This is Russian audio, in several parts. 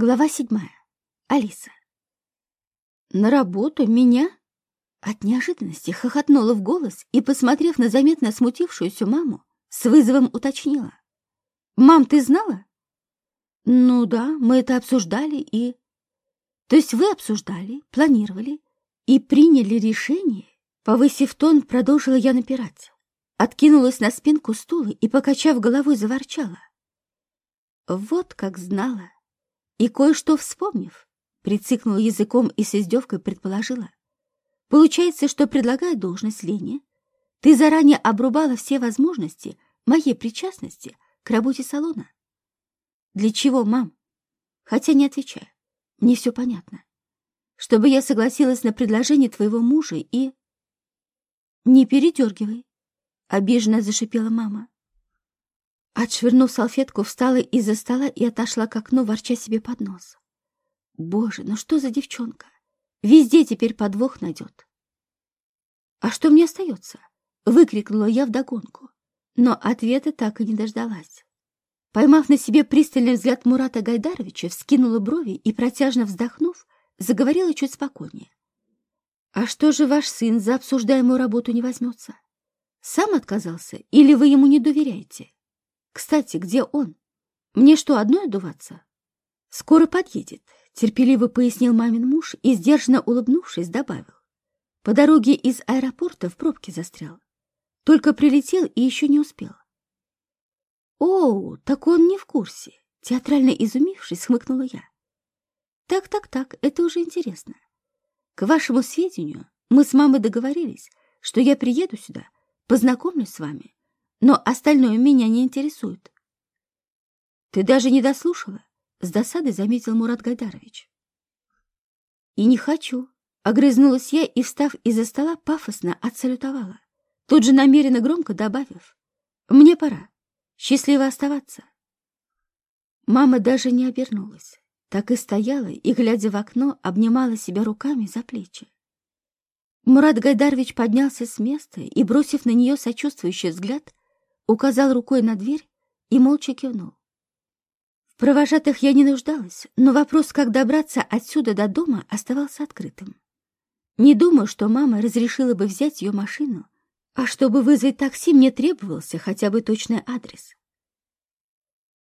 Глава седьмая. Алиса. На работу меня? От неожиданности хохотнула в голос и, посмотрев на заметно смутившуюся маму, с вызовом уточнила. «Мам, ты знала?» «Ну да, мы это обсуждали и...» «То есть вы обсуждали, планировали и приняли решение?» Повысив тон, продолжила я напирать. Откинулась на спинку стула и, покачав головой, заворчала. Вот как знала. И кое-что вспомнив, прицикнула языком и с издевкой предположила. Получается, что, предлагая должность Лене, ты заранее обрубала все возможности моей причастности к работе салона. Для чего, мам? Хотя не отвечаю. Мне все понятно. Чтобы я согласилась на предложение твоего мужа и... Не передергивай. Обиженно зашипела мама. Отшвырнув салфетку, встала из-за стола и отошла к окну, ворча себе под нос. Боже, ну что за девчонка? Везде теперь подвох найдет. А что мне остается? Выкрикнула я вдогонку, но ответа так и не дождалась. Поймав на себе пристальный взгляд Мурата Гайдаровича, вскинула брови и, протяжно вздохнув, заговорила чуть спокойнее. «А что же ваш сын за обсуждаемую работу не возьмется? Сам отказался или вы ему не доверяете?» Кстати, где он? Мне что, одной одуваться? Скоро подъедет, терпеливо пояснил мамин муж и, сдержанно улыбнувшись, добавил. По дороге из аэропорта в пробке застрял. Только прилетел и еще не успел. «О, так он не в курсе!» Театрально изумившись, хмыкнула я. «Так-так-так, это уже интересно. К вашему сведению, мы с мамой договорились, что я приеду сюда, познакомлюсь с вами, но остальное меня не интересует. Ты даже не дослушала, с досадой заметил Мурат Гайдарович. И не хочу, огрызнулась я и, встав из-за стола, пафосно отсалютовала, тут же намеренно громко добавив. Мне пора. Счастливо оставаться. Мама даже не обернулась, так и стояла и, глядя в окно, обнимала себя руками за плечи. Мурат Гайдарович поднялся с места и, бросив на нее сочувствующий взгляд, указал рукой на дверь и молча кивнул. В провожатых я не нуждалась, но вопрос, как добраться отсюда до дома, оставался открытым. Не думаю, что мама разрешила бы взять ее машину, а чтобы вызвать такси, мне требовался хотя бы точный адрес.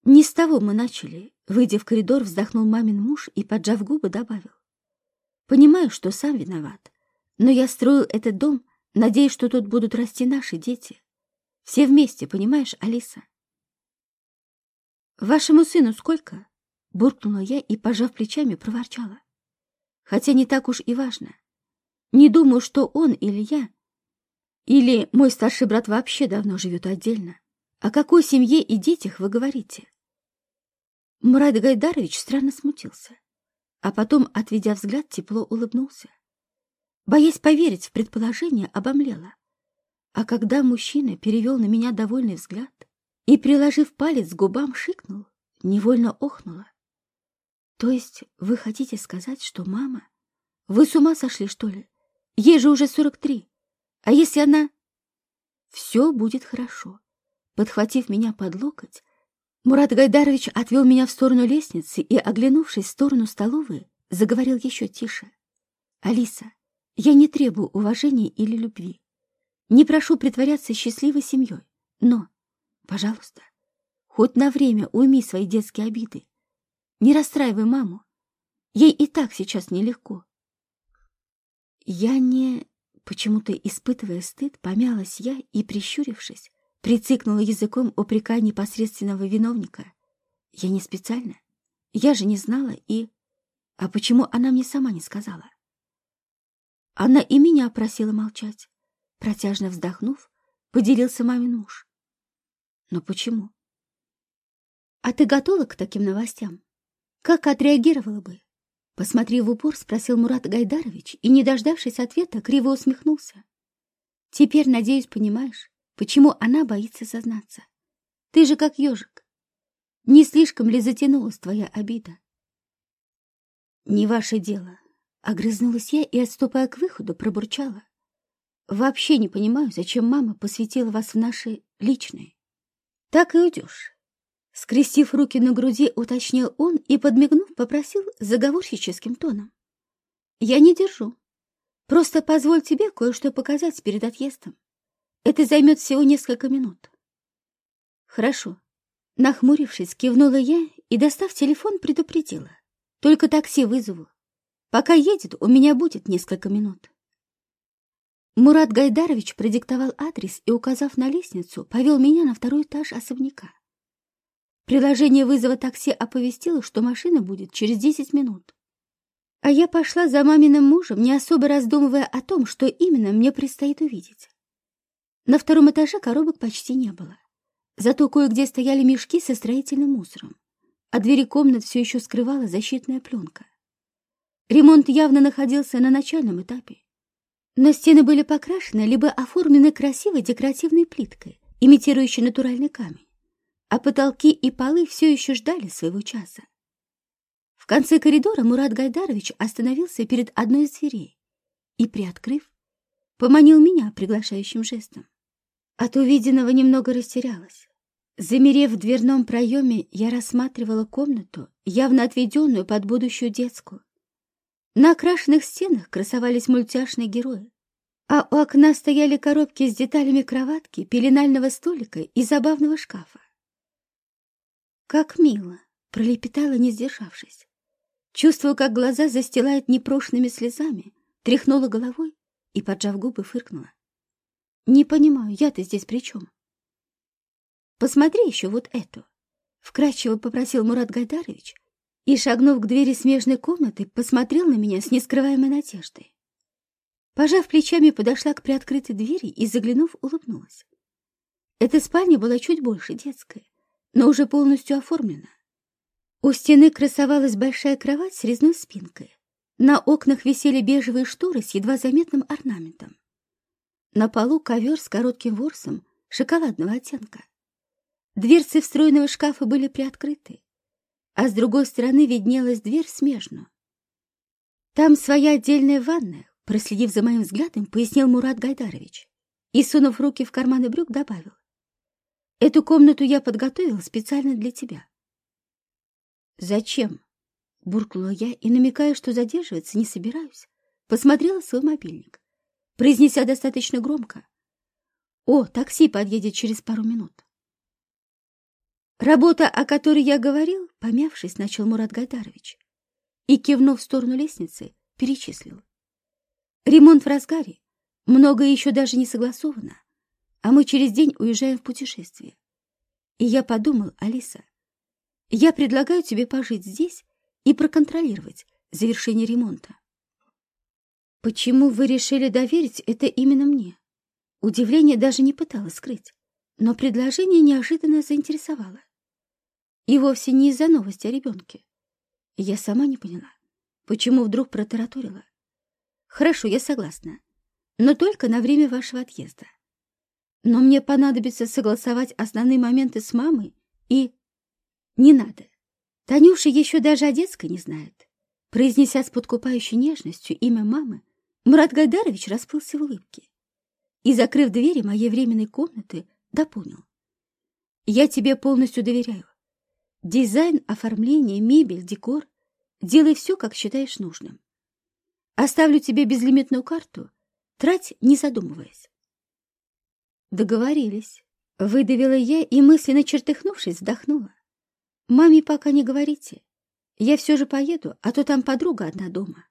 Не с того мы начали. Выйдя в коридор, вздохнул мамин муж и, поджав губы, добавил. Понимаю, что сам виноват, но я строил этот дом, надеясь, что тут будут расти наши дети. Все вместе, понимаешь, Алиса? Вашему сыну сколько? Буркнула я и, пожав плечами, проворчала. Хотя не так уж и важно. Не думаю, что он или я, или мой старший брат вообще давно живет отдельно. О какой семье и детях вы говорите? Мурат Гайдарович странно смутился, а потом, отведя взгляд, тепло улыбнулся. Боясь поверить в предположение, обомлела. А когда мужчина перевел на меня довольный взгляд и, приложив палец к губам, шикнул, невольно охнула. То есть вы хотите сказать, что мама... Вы с ума сошли, что ли? Ей же уже сорок три. А если она... Все будет хорошо. Подхватив меня под локоть, Мурат Гайдарович отвел меня в сторону лестницы и, оглянувшись в сторону столовой, заговорил еще тише. «Алиса, я не требую уважения или любви. Не прошу притворяться счастливой семьей, но, пожалуйста, хоть на время уйми свои детские обиды. Не расстраивай маму. Ей и так сейчас нелегко. Я не... Почему-то, испытывая стыд, помялась я и, прищурившись, прицикнула языком упрека непосредственного виновника. Я не специально. Я же не знала и... А почему она мне сама не сказала? Она и меня просила молчать. Протяжно вздохнув, поделился мамин муж. Но почему? А ты готова к таким новостям? Как отреагировала бы? Посмотрев в упор, спросил Мурат Гайдарович и, не дождавшись ответа, криво усмехнулся. Теперь, надеюсь, понимаешь, почему она боится сознаться. Ты же как ежик. Не слишком ли затянулась твоя обида? Не ваше дело. Огрызнулась я и, отступая к выходу, пробурчала. Вообще не понимаю, зачем мама посвятила вас в наши личные. Так и уйдешь. Скрестив руки на груди, уточнил он и, подмигнув, попросил заговорщическим тоном. «Я не держу. Просто позволь тебе кое-что показать перед отъездом. Это займет всего несколько минут». «Хорошо». Нахмурившись, кивнула я и, достав телефон, предупредила. «Только такси вызову. Пока едет, у меня будет несколько минут». Мурат Гайдарович продиктовал адрес и, указав на лестницу, повел меня на второй этаж особняка. Приложение вызова такси оповестило, что машина будет через 10 минут. А я пошла за маминым мужем, не особо раздумывая о том, что именно мне предстоит увидеть. На втором этаже коробок почти не было. Зато кое-где стояли мешки со строительным мусором, а двери комнат все еще скрывала защитная пленка. Ремонт явно находился на начальном этапе. Но стены были покрашены либо оформлены красивой декоративной плиткой, имитирующей натуральный камень, а потолки и полы все еще ждали своего часа. В конце коридора Мурат Гайдарович остановился перед одной из дверей и, приоткрыв, поманил меня приглашающим жестом. От увиденного немного растерялась. Замерев в дверном проеме, я рассматривала комнату, явно отведенную под будущую детскую. На окрашенных стенах красовались мультяшные герои, а у окна стояли коробки с деталями кроватки, пеленального столика и забавного шкафа. «Как мило!» — пролепетала, не сдержавшись. Чувствуя, как глаза застилают непрошенными слезами, тряхнула головой и, поджав губы, фыркнула. «Не понимаю, я-то здесь при чем?» «Посмотри еще вот эту!» — вкратчиво попросил Мурат Гайдарович, и, шагнув к двери смежной комнаты, посмотрел на меня с нескрываемой надеждой. Пожав плечами, подошла к приоткрытой двери и, заглянув, улыбнулась. Эта спальня была чуть больше детской, но уже полностью оформлена. У стены красовалась большая кровать с резной спинкой. На окнах висели бежевые шторы с едва заметным орнаментом. На полу ковер с коротким ворсом шоколадного оттенка. Дверцы встроенного шкафа были приоткрыты а с другой стороны виднелась дверь смежную. Там своя отдельная ванная, проследив за моим взглядом, пояснил Мурат Гайдарович и, сунув руки в карманы брюк, добавил. Эту комнату я подготовил специально для тебя. Зачем? Буркнула я и, намекая, что задерживаться не собираюсь, посмотрела свой мобильник, произнеся достаточно громко. О, такси подъедет через пару минут. Работа, о которой я говорил, помявшись, начал Мурат Гайдарович и, кивнув в сторону лестницы, перечислил. Ремонт в разгаре, многое еще даже не согласовано, а мы через день уезжаем в путешествие. И я подумал, Алиса, я предлагаю тебе пожить здесь и проконтролировать завершение ремонта. Почему вы решили доверить это именно мне? Удивление даже не пыталась скрыть, но предложение неожиданно заинтересовало. И вовсе не из-за новости о ребенке. Я сама не поняла, почему вдруг протараторила. Хорошо, я согласна, но только на время вашего отъезда. Но мне понадобится согласовать основные моменты с мамой и... Не надо. Танюша еще даже о детской не знает. Произнеся с подкупающей нежностью имя мамы, Мурат Гайдарович расплылся в улыбке и, закрыв двери моей временной комнаты, дополнил. «Я тебе полностью доверяю. Дизайн, оформление, мебель, декор. Делай все, как считаешь нужным. Оставлю тебе безлимитную карту. Трать, не задумываясь. Договорились. Выдавила я и, мысленно чертыхнувшись, вздохнула. Маме пока не говорите. Я все же поеду, а то там подруга одна дома.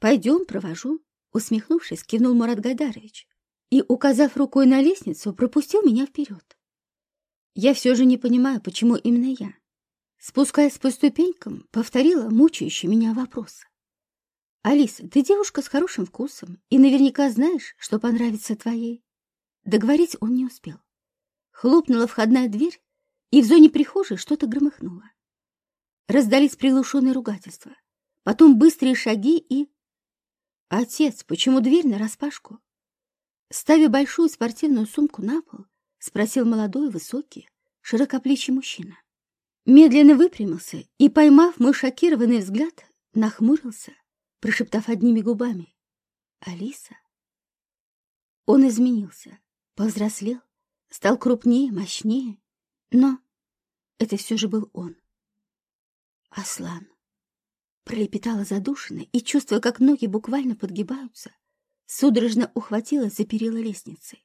Пойдем, провожу. Усмехнувшись, кивнул Мурат Гайдарович и, указав рукой на лестницу, пропустил меня вперед. Я все же не понимаю, почему именно я. Спускаясь по ступенькам, повторила мучающий меня вопрос. «Алиса, ты девушка с хорошим вкусом и наверняка знаешь, что понравится твоей». Договорить он не успел. Хлопнула входная дверь, и в зоне прихожей что-то громыхнуло. Раздались приглушенные ругательства, потом быстрые шаги и... «Отец, почему дверь нараспашку?» Ставя большую спортивную сумку на пол, — спросил молодой, высокий, широкоплечий мужчина. Медленно выпрямился и, поймав мой шокированный взгляд, нахмурился, прошептав одними губами. «Алиса?» Он изменился, повзрослел, стал крупнее, мощнее, но это все же был он. Аслан. Пролепетала задушенно и, чувствуя, как ноги буквально подгибаются, судорожно ухватилась за перила лестницы.